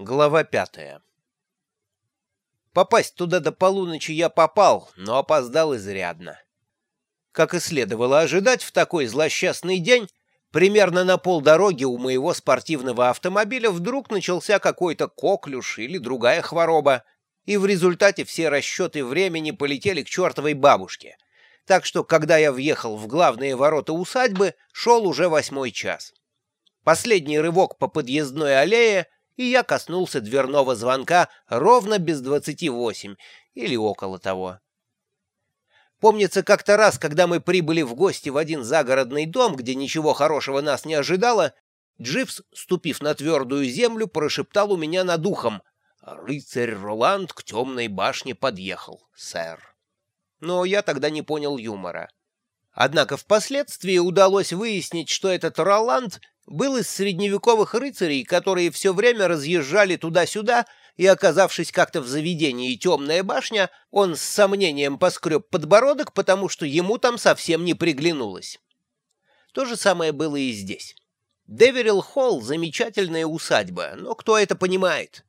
Глава пятая Попасть туда до полуночи я попал, но опоздал изрядно. Как и следовало ожидать, в такой злосчастный день примерно на полдороги у моего спортивного автомобиля вдруг начался какой-то коклюш или другая хвороба, и в результате все расчеты времени полетели к чертовой бабушке. Так что, когда я въехал в главные ворота усадьбы, шел уже восьмой час. Последний рывок по подъездной аллее, и я коснулся дверного звонка ровно без двадцати восемь, или около того. Помнится, как-то раз, когда мы прибыли в гости в один загородный дом, где ничего хорошего нас не ожидало, Дживс, ступив на твердую землю, прошептал у меня над ухом «Рыцарь Роланд к темной башне подъехал, сэр». Но я тогда не понял юмора. Однако впоследствии удалось выяснить, что этот Роланд был из средневековых рыцарей, которые все время разъезжали туда-сюда, и, оказавшись как-то в заведении «Темная башня», он с сомнением поскреб подбородок, потому что ему там совсем не приглянулось. То же самое было и здесь. Деверилл Холл — замечательная усадьба, но кто это понимает?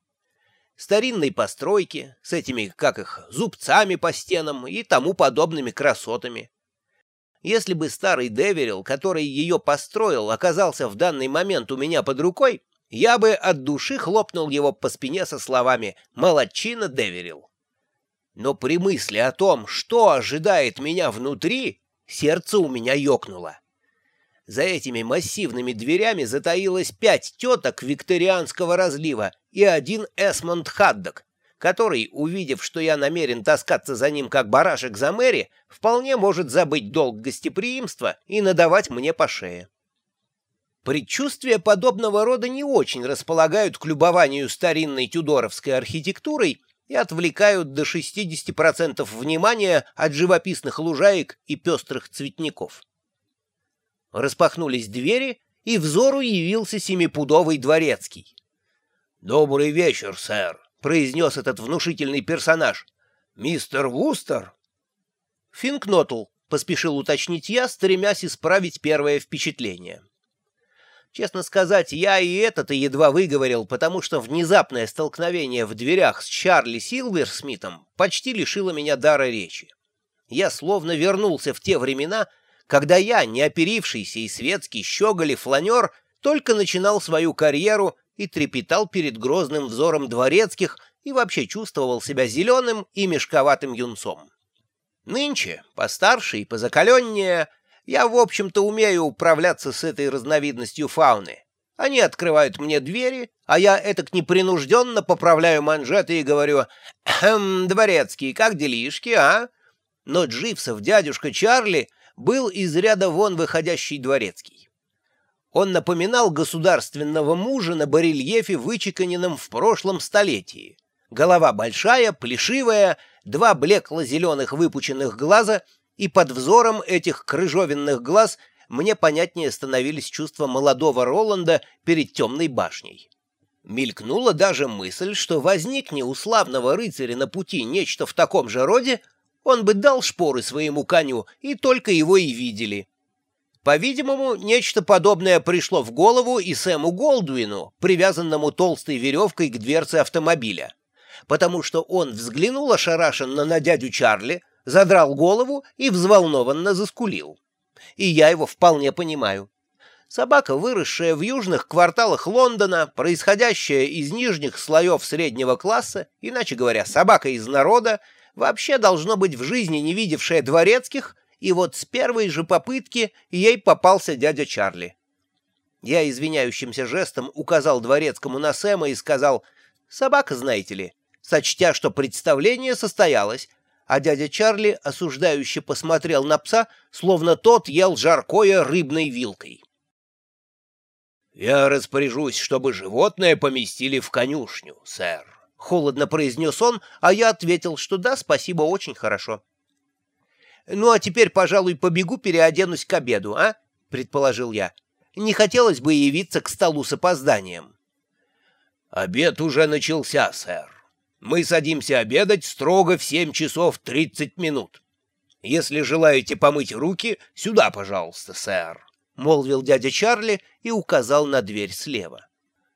Старинной постройки, с этими, как их, зубцами по стенам и тому подобными красотами. Если бы старый Деверил, который ее построил, оказался в данный момент у меня под рукой, я бы от души хлопнул его по спине со словами «Молодчина, Деверил». Но при мысли о том, что ожидает меня внутри, сердце у меня ёкнуло. За этими массивными дверями затаилось пять теток викторианского разлива и один Эсмонд Хаддок, который, увидев, что я намерен таскаться за ним как барашек за Мэри, вполне может забыть долг гостеприимства и надавать мне по шее. Предчувствия подобного рода не очень располагают к любованию старинной тюдоровской архитектурой и отвлекают до 60% внимания от живописных лужаек и пестрых цветников. Распахнулись двери, и взору явился семипудовый дворецкий. «Добрый вечер, сэр», — произнес этот внушительный персонаж. «Мистер Вустер?» «Финкнотл», — поспешил уточнить я, стремясь исправить первое впечатление. Честно сказать, я и это-то едва выговорил, потому что внезапное столкновение в дверях с Чарли Силверсмитом почти лишило меня дара речи. Я словно вернулся в те времена, когда я, неоперившийся и светский щеголь и фланер, только начинал свою карьеру и трепетал перед грозным взором дворецких и вообще чувствовал себя зеленым и мешковатым юнцом. Нынче, постарше и позакаленнее, я, в общем-то, умею управляться с этой разновидностью фауны. Они открывают мне двери, а я этак непринужденно поправляю манжеты и говорю «Хм, дворецкий, как делишки, а?» Но Дживсов дядюшка Чарли был из ряда вон выходящий дворецкий. Он напоминал государственного мужа на барельефе, вычеканенном в прошлом столетии. Голова большая, плешивая, два блекло-зеленых выпученных глаза, и под взором этих крыжовенных глаз мне понятнее становились чувства молодого Роланда перед темной башней. Мелькнула даже мысль, что возникне у славного рыцаря на пути нечто в таком же роде, он бы дал шпоры своему коню, и только его и видели. По-видимому, нечто подобное пришло в голову и Сэму Голдуину, привязанному толстой веревкой к дверце автомобиля, потому что он взглянул ошарашенно на дядю Чарли, задрал голову и взволнованно заскулил. И я его вполне понимаю. Собака, выросшая в южных кварталах Лондона, происходящая из нижних слоев среднего класса, иначе говоря, собака из народа, вообще должно быть в жизни не видевшая дворецких, и вот с первой же попытки ей попался дядя Чарли. Я извиняющимся жестом указал дворецкому на Сэма и сказал «Собака, знаете ли», сочтя, что представление состоялось, а дядя Чарли осуждающе посмотрел на пса, словно тот ел жаркое рыбной вилкой. «Я распоряжусь, чтобы животное поместили в конюшню, сэр», — холодно произнес он, а я ответил, что да, спасибо, очень хорошо. «Ну, а теперь, пожалуй, побегу переоденусь к обеду, а?» — предположил я. «Не хотелось бы явиться к столу с опозданием». «Обед уже начался, сэр. Мы садимся обедать строго в семь часов тридцать минут. Если желаете помыть руки, сюда, пожалуйста, сэр», — молвил дядя Чарли и указал на дверь слева.